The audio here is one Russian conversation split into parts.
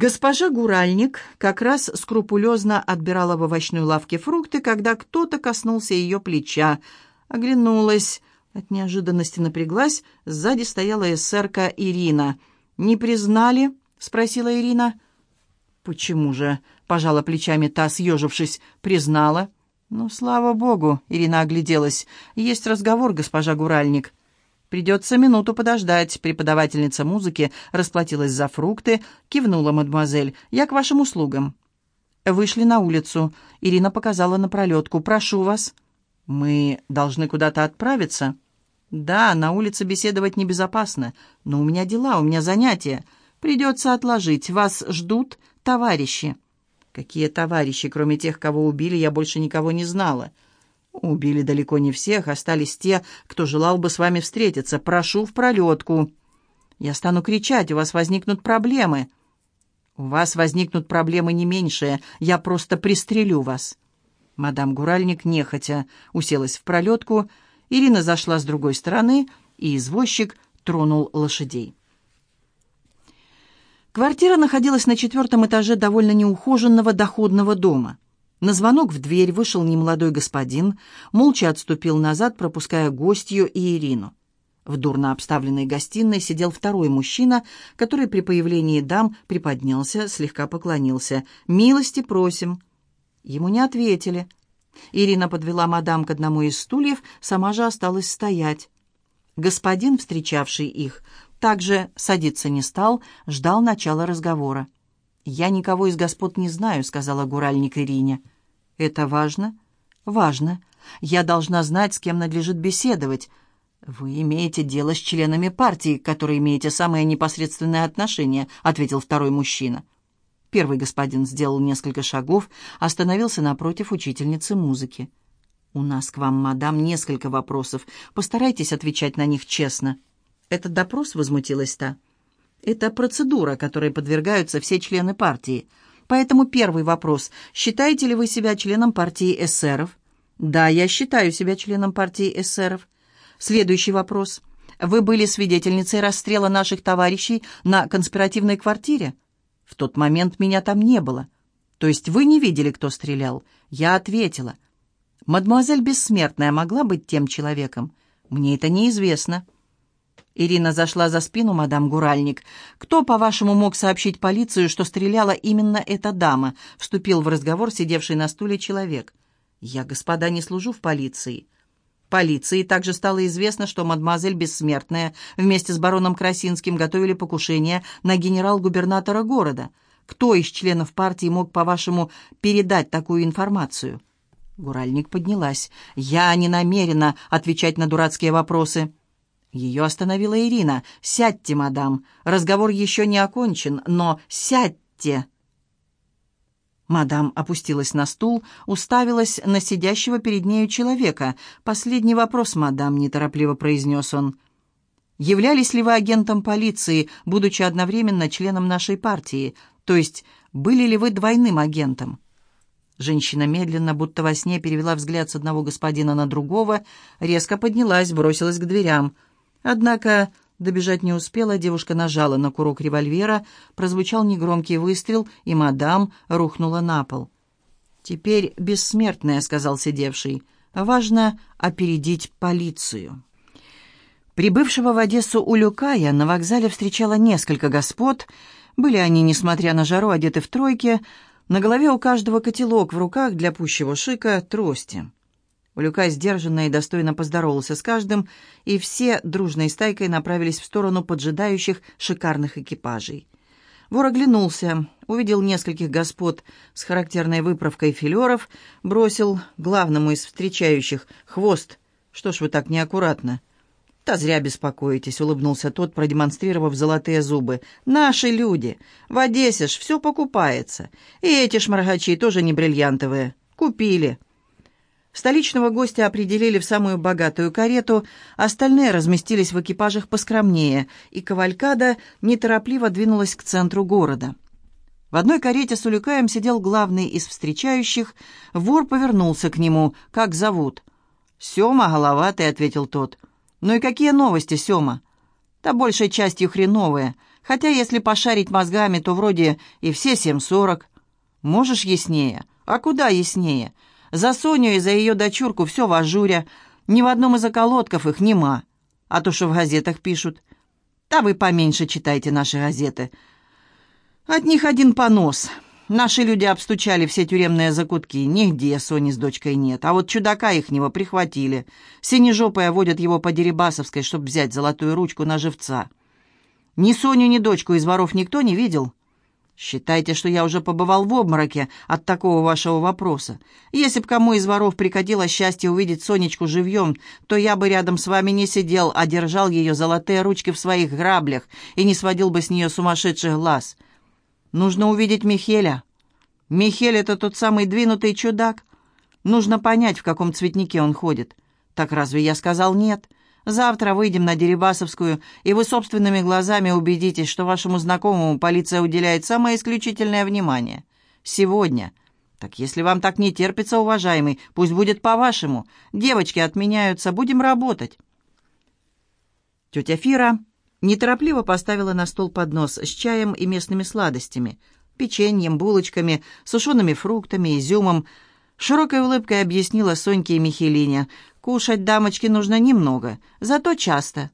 Госпожа Гуральник как раз скрупулезно отбирала в овощной лавке фрукты, когда кто-то коснулся ее плеча. Оглянулась, от неожиданности напряглась, сзади стояла эсерка Ирина. «Не признали?» — спросила Ирина. «Почему же?» — пожала плечами та, съежившись. «Признала». «Ну, слава богу!» — Ирина огляделась. «Есть разговор, госпожа Гуральник». «Придется минуту подождать». Преподавательница музыки расплатилась за фрукты, кивнула мадемуазель. «Я к вашим услугам». Вышли на улицу. Ирина показала на пролетку. «Прошу вас». «Мы должны куда-то отправиться?» «Да, на улице беседовать небезопасно. Но у меня дела, у меня занятия. Придется отложить. Вас ждут товарищи». «Какие товарищи? Кроме тех, кого убили, я больше никого не знала». Убили далеко не всех, остались те, кто желал бы с вами встретиться. Прошу в пролетку. Я стану кричать, у вас возникнут проблемы. У вас возникнут проблемы не меньшие, я просто пристрелю вас. Мадам Гуральник нехотя уселась в пролетку, Ирина зашла с другой стороны, и извозчик тронул лошадей. Квартира находилась на четвертом этаже довольно неухоженного доходного дома. На звонок в дверь вышел немолодой господин, молча отступил назад, пропуская гостью и Ирину. В дурно обставленной гостиной сидел второй мужчина, который при появлении дам приподнялся, слегка поклонился. «Милости просим». Ему не ответили. Ирина подвела мадам к одному из стульев, сама же осталась стоять. Господин, встречавший их, также садиться не стал, ждал начала разговора. «Я никого из господ не знаю», — сказала гуральник Ирине. «Это важно?» «Важно. Я должна знать, с кем надлежит беседовать. Вы имеете дело с членами партии, к которой имеете самое непосредственное отношение», — ответил второй мужчина. Первый господин сделал несколько шагов, остановился напротив учительницы музыки. «У нас к вам, мадам, несколько вопросов. Постарайтесь отвечать на них честно». «Этот допрос?» — возмутилась та. Это процедура, которой подвергаются все члены партии. Поэтому первый вопрос. Считаете ли вы себя членом партии эсеров? Да, я считаю себя членом партии эсеров. Следующий вопрос. Вы были свидетельницей расстрела наших товарищей на конспиративной квартире? В тот момент меня там не было. То есть вы не видели, кто стрелял? Я ответила. Мадемуазель Бессмертная могла быть тем человеком? Мне это неизвестно. Ирина зашла за спину мадам Гуральник. «Кто, по-вашему, мог сообщить полицию, что стреляла именно эта дама?» Вступил в разговор сидевший на стуле человек. «Я, господа, не служу в полиции». Полиции также стало известно, что мадемуазель Бессмертная вместе с бароном Красинским готовили покушение на генерал-губернатора города. Кто из членов партии мог, по-вашему, передать такую информацию?» Гуральник поднялась. «Я не намерена отвечать на дурацкие вопросы». Ее остановила Ирина. «Сядьте, мадам. Разговор еще не окончен, но сядьте!» Мадам опустилась на стул, уставилась на сидящего перед нею человека. «Последний вопрос, мадам», — неторопливо произнес он. «Являлись ли вы агентом полиции, будучи одновременно членом нашей партии? То есть, были ли вы двойным агентом?» Женщина медленно, будто во сне, перевела взгляд с одного господина на другого, резко поднялась, бросилась к дверям — Однако добежать не успела, девушка нажала на курок револьвера, прозвучал негромкий выстрел, и мадам рухнула на пол. «Теперь бессмертная», — сказал сидевший. «Важно опередить полицию». Прибывшего в Одессу Улюкая на вокзале встречало несколько господ. Были они, несмотря на жару, одеты в тройке. На голове у каждого котелок, в руках для пущего шика трости. Улюкай сдержанно и достойно поздоровался с каждым, и все дружной стайкой направились в сторону поджидающих шикарных экипажей. Вор оглянулся, увидел нескольких господ с характерной выправкой филеров, бросил главному из встречающих хвост. «Что ж вы так неаккуратно?» «Да зря беспокоитесь», — улыбнулся тот, продемонстрировав золотые зубы. «Наши люди. В Одессе ж все покупается. И эти шмаргачи тоже не бриллиантовые. Купили». Столичного гостя определили в самую богатую карету, остальные разместились в экипажах поскромнее, и кавалькада неторопливо двинулась к центру города. В одной карете с Улюкаем сидел главный из встречающих. Вор повернулся к нему. «Как зовут?» «Сема, головатый», — ответил тот. «Ну и какие новости, Сема?» «Да большей частью хреновые. Хотя, если пошарить мозгами, то вроде и все семь сорок. Можешь яснее? А куда яснее? За Соню и за ее дочурку все в ажуре. Ни в одном из околотков их нема. А то, что в газетах пишут. Да вы поменьше читайте наши газеты. От них один понос. Наши люди обстучали все тюремные закутки. Нигде Сони с дочкой нет. А вот чудака ихнего прихватили. Синежопая водят его по Дерибасовской, чтобы взять золотую ручку на живца. Ни Соню, ни дочку из воров никто не видел. Считайте, что я уже побывал в обмороке от такого вашего вопроса. Если б кому из воров прикатило счастье увидеть Сонечку живьем, то я бы рядом с вами не сидел, а держал ее золотые ручки в своих граблях и не сводил бы с нее сумасшедших глаз». Нужно увидеть Михеля. Михель — это тот самый двинутый чудак. Нужно понять, в каком цветнике он ходит. Так разве я сказал нет? Завтра выйдем на Дерибасовскую, и вы собственными глазами убедитесь, что вашему знакомому полиция уделяет самое исключительное внимание. Сегодня. Так если вам так не терпится, уважаемый, пусть будет по-вашему. Девочки отменяются, будем работать. Тетя Фира неторопливо поставила на стол поднос с чаем и местными сладостями, печеньем, булочками, сушеными фруктами, изюмом. Широкой улыбкой объяснила Соньке и Михелине. «Кушать дамочке нужно немного, зато часто.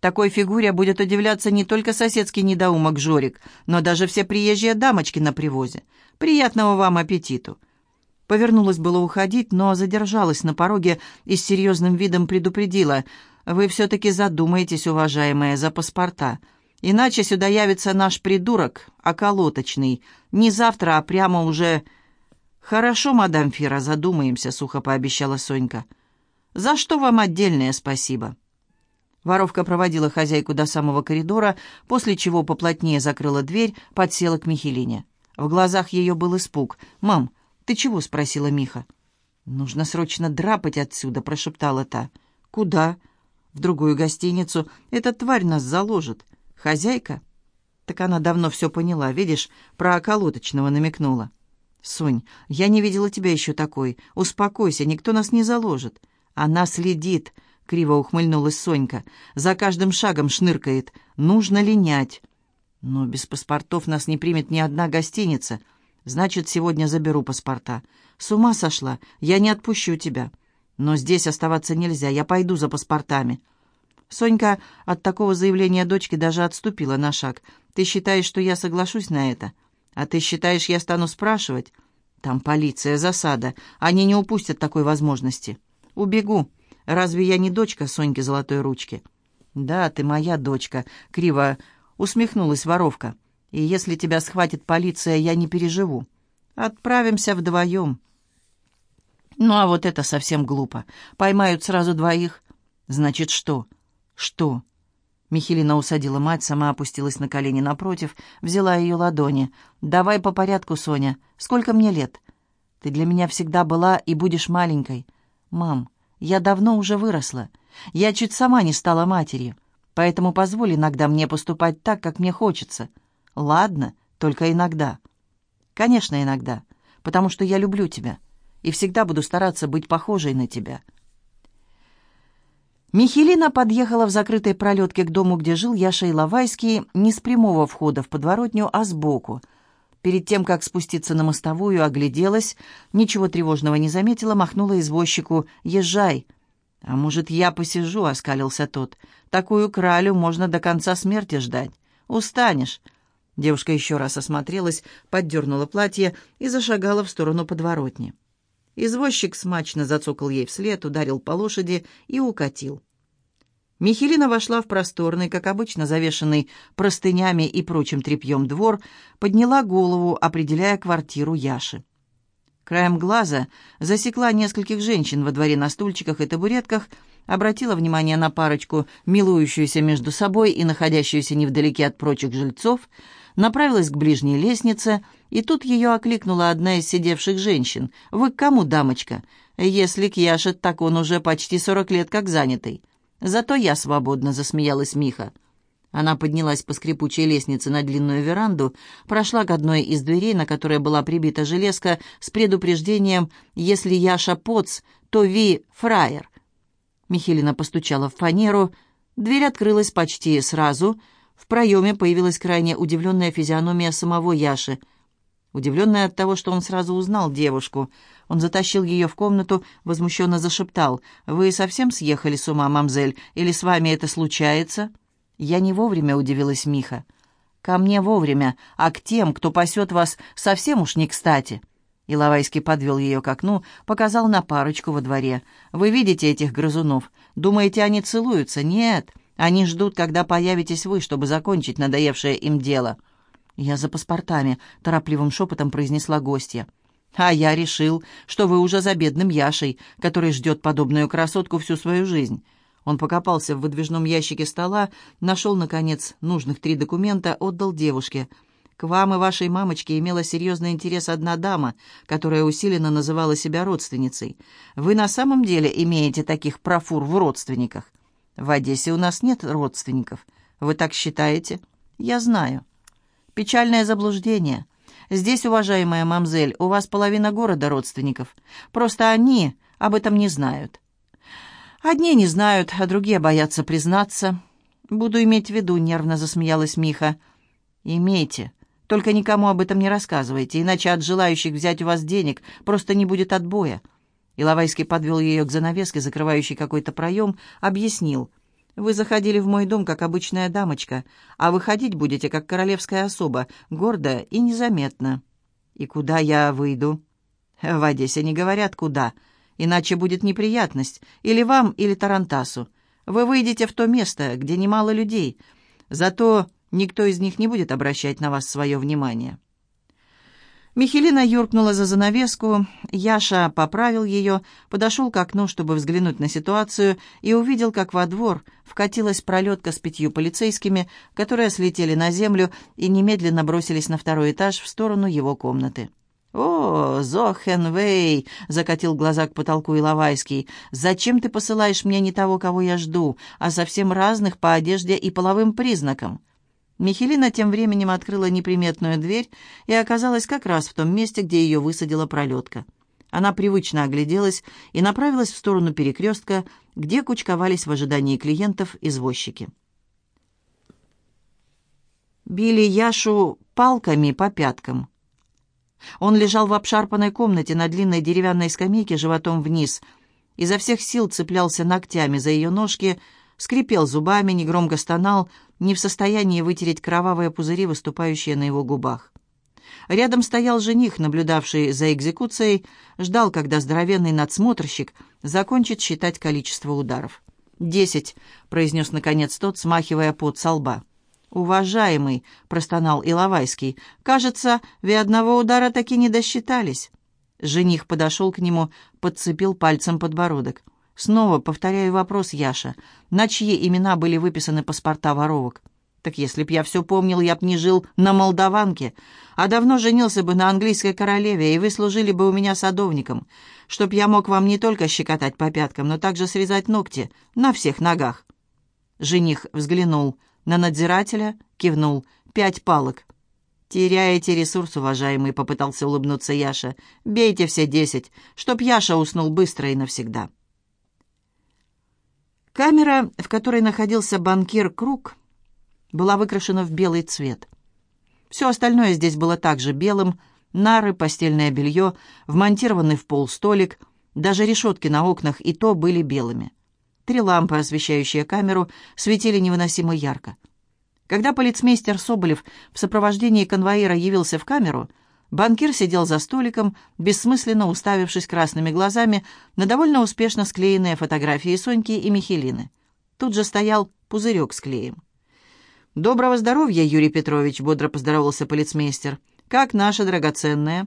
Такой фигуре будет удивляться не только соседский недоумок Жорик, но даже все приезжие дамочки на привозе. Приятного вам аппетиту!» Повернулась было уходить, но задержалась на пороге и с серьезным видом предупредила – вы все-таки задумаетесь, уважаемая, за паспорта. Иначе сюда явится наш придурок, околоточный. Не завтра, а прямо уже...» «Хорошо, мадам Фира, задумаемся», — сухо пообещала Сонька. «За что вам отдельное спасибо?» Воровка проводила хозяйку до самого коридора, после чего поплотнее закрыла дверь, подсела к Михелине. В глазах ее был испуг. «Мам, ты чего?» — спросила Миха. «Нужно срочно драпать отсюда», — прошептала та. «Куда?» в другую гостиницу. Эта тварь нас заложит. Хозяйка? Так она давно все поняла, видишь, про околоточного намекнула. Сонь, я не видела тебя еще такой. Успокойся, никто нас не заложит. Она следит, криво ухмыльнулась Сонька. За каждым шагом шныркает. Нужно линять. Но без паспортов нас не примет ни одна гостиница. Значит, сегодня заберу паспорта. С ума сошла. Я не отпущу тебя. Но здесь оставаться нельзя, я пойду за паспортами». Сонька от такого заявления дочки даже отступила на шаг. «Ты считаешь, что я соглашусь на это? А ты считаешь, я стану спрашивать?» «Там полиция, засада. Они не упустят такой возможности». «Убегу. Разве я не дочка Соньки Золотой Ручки?» «Да, ты моя дочка», — криво усмехнулась воровка. «И если тебя схватит полиция, я не переживу. Отправимся вдвоем». Ну а вот это совсем глупо. Поймают сразу двоих. Значит, что? Что? Михелина усадила мать, сама опустилась на колени напротив, взяла ее ладони. «Давай по порядку, Соня. Сколько мне лет?» «Ты для меня всегда была и будешь маленькой». «Мам, я давно уже выросла. Я чуть сама не стала матерью. Поэтому позволь иногда мне поступать так, как мне хочется. Ладно, только иногда». «Конечно, иногда. Потому что я люблю тебя и всегда буду стараться быть похожей на тебя». Михелина подъехала в закрытой пролетке к дому, где жил Яша Иловайский, не с прямого входа в подворотню, а сбоку. Перед тем, как спуститься на мостовую, огляделась, ничего тревожного не заметила, махнула извозчику «Езжай». «А может, я посижу?» — оскалился тот. «Такую кралю можно до конца смерти ждать. Устанешь». Девушка еще раз осмотрелась, поддернула платье и зашагала в сторону подворотни. Извозчик смачно зацокал ей вслед, ударил по лошади и укатил. Михелина вошла в просторный, как обычно завешенный простынями и прочим тряпьем двор, подняла голову, определяя квартиру Яши. Краем глаза засекла нескольких женщин во дворе на стульчиках и табуретках, обратила внимание на парочку, милующуюся между собой и находящуюся невдалеке от прочих жильцов, направилась к ближней лестнице, и тут ее окликнула одна из сидевших женщин. «Вы к кому, дамочка? Если к Яше, так он уже почти сорок лет как занятый». «Зато я свободна», — засмеялась Миха. Она поднялась по скрипучей лестнице на длинную веранду, прошла к одной из дверей, на которой была прибита железка с предупреждением «Если Яша поц, то Ви фраер». Михелина постучала в фанеру. Дверь открылась почти сразу — В проеме появилась крайне удивленная физиономия самого Яши. Удивленная от того, что он сразу узнал девушку. Он затащил ее в комнату, возмущенно зашептал. «Вы совсем съехали с ума, мамзель? Или с вами это случается?» «Я не вовремя», — удивилась Миха. «Ко мне вовремя, а к тем, кто пасет вас, совсем уж не кстати». Иловайский подвел ее к окну, показал на парочку во дворе. «Вы видите этих грызунов? Думаете, они целуются? Нет, они ждут, когда появитесь вы, чтобы закончить надоевшее им дело». «Я за паспортами», — торопливым шепотом произнесла гостья. «А я решил, что вы уже за бедным Яшей, который ждет подобную красотку всю свою жизнь». Он покопался в выдвижном ящике стола, нашел, наконец, нужных три документа, отдал девушке — к вам и вашей мамочке имела серьезный интерес одна дама, которая усиленно называла себя родственницей. Вы на самом деле имеете таких профур в родственниках? В Одессе у нас нет родственников. Вы так считаете? Я знаю. Печальное заблуждение. Здесь, уважаемая мамзель, у вас половина города родственников. Просто они об этом не знают. Одни не знают, а другие боятся признаться. Буду иметь в виду, нервно засмеялась Миха. Имейте. Только никому об этом не рассказывайте, иначе от желающих взять у вас денег просто не будет отбоя». Иловайский подвел ее к занавеске, закрывающей какой-то проем, объяснил. «Вы заходили в мой дом, как обычная дамочка, а выходить будете, как королевская особа, гордо и незаметно». «И куда я выйду?» «В Одессе не говорят, куда, иначе будет неприятность, или вам, или Тарантасу. Вы выйдете в то место, где немало людей. Зато Никто из них не будет обращать на вас свое внимание». Михелина юркнула за занавеску, Яша поправил ее, подошел к окну, чтобы взглянуть на ситуацию, и увидел, как во двор вкатилась пролетка с пятью полицейскими, которые слетели на землю и немедленно бросились на второй этаж в сторону его комнаты. «О, Зохенвей!» — закатил глаза к потолку Иловайский. «Зачем ты посылаешь мне не того, кого я жду, а совсем разных по одежде и половым признакам?» Михелина тем временем открыла неприметную дверь и оказалась как раз в том месте, где ее высадила пролетка. Она привычно огляделась и направилась в сторону перекрестка, где кучковались в ожидании клиентов извозчики. Били Яшу палками по пяткам. Он лежал в обшарпанной комнате на длинной деревянной скамейке животом вниз. Изо всех сил цеплялся ногтями за ее ножки, скрипел зубами, негромко стонал, не в состоянии вытереть кровавые пузыри, выступающие на его губах. Рядом стоял жених, наблюдавший за экзекуцией, ждал, когда здоровенный надсмотрщик закончит считать количество ударов. «Десять», — произнес наконец тот, смахивая пот со лба. «Уважаемый», — простонал Иловайский, — «кажется, вы одного удара таки не досчитались». Жених подошел к нему, подцепил пальцем подбородок. Снова повторяю вопрос, Яша. На чьи имена были выписаны паспорта воровок? Так если б я все помнил, я б не жил на Молдаванке, а давно женился бы на английской королеве, и вы служили бы у меня садовником, чтоб я мог вам не только щекотать по пяткам, но также срезать ногти на всех ногах». Жених взглянул на надзирателя, кивнул. «Пять палок». «Теряете ресурс, уважаемый», — попытался улыбнуться Яша. «Бейте все десять, чтоб Яша уснул быстро и навсегда». Камера, в которой находился банкир Круг, была выкрашена в белый цвет. Все остальное здесь было также белым, нары, постельное белье, вмонтированный в пол столик, даже решетки на окнах и то были белыми. Три лампы, освещающие камеру, светили невыносимо ярко. Когда полицмейстер Соболев в сопровождении конвоира явился в камеру — Банкир сидел за столиком, бессмысленно уставившись красными глазами на довольно успешно склеенные фотографии Соньки и Михелины. Тут же стоял пузырек с клеем. «Доброго здоровья, Юрий Петрович!» — бодро поздоровался полицмейстер. «Как наша драгоценная?»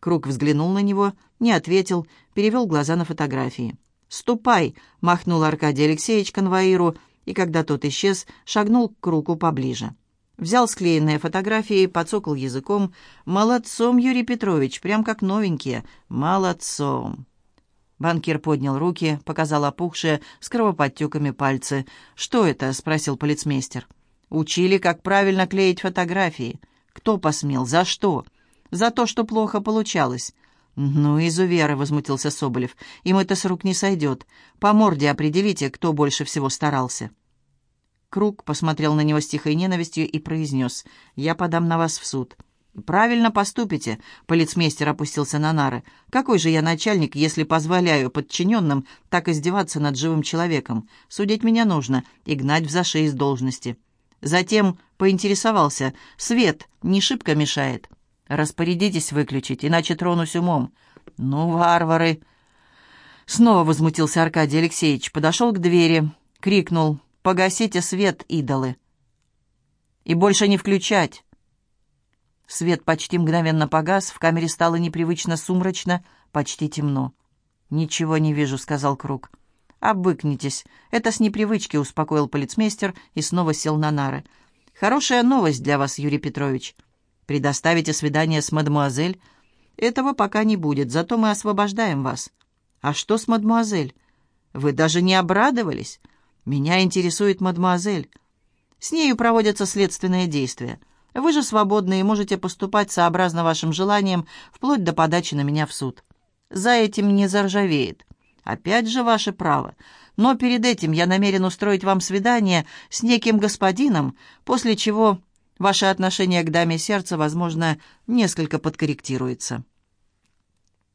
Круг взглянул на него, не ответил, перевел глаза на фотографии. «Ступай!» — махнул Аркадий Алексеевич конвоиру, и когда тот исчез, шагнул к Кругу поближе. Взял склеенные фотографии, подсокал языком. «Молодцом, Юрий Петрович, прям как новенькие. Молодцом!» Банкир поднял руки, показал опухшие с кровоподтеками пальцы. «Что это?» — спросил полицмейстер. «Учили, как правильно клеить фотографии. Кто посмел? За что?» «За то, что плохо получалось». «Ну, изуверы!» — возмутился Соболев. «Им это с рук не сойдет. По морде определите, кто больше всего старался». Круг посмотрел на него с тихой ненавистью и произнес, «Я подам на вас в суд». «Правильно поступите», — полицмейстер опустился на нары. «Какой же я начальник, если позволяю подчиненным так издеваться над живым человеком? Судить меня нужно и гнать в зашей из должности». Затем поинтересовался, «Свет не шибко мешает?» «Распорядитесь выключить, иначе тронусь умом». «Ну, варвары!» Снова возмутился Аркадий Алексеевич, подошел к двери, крикнул, «Погасите свет, идолы!» «И больше не включать!» Свет почти мгновенно погас, в камере стало непривычно сумрачно, почти темно. «Ничего не вижу», — сказал Круг. «Обыкнитесь. Это с непривычки», — успокоил полицмейстер и снова сел на нары. «Хорошая новость для вас, Юрий Петрович. Предоставите свидание с мадемуазель? Этого пока не будет, зато мы освобождаем вас». «А что с мадемуазель? Вы даже не обрадовались? Меня интересует мадемуазель. С нею проводятся следственные действия». Вы же свободны и можете поступать сообразно вашим желаниям, вплоть до подачи на меня в суд. За этим не заржавеет. Опять же ваше право. Но перед этим я намерен устроить вам свидание с неким господином, после чего ваше отношение к даме сердца, возможно, несколько подкорректируется».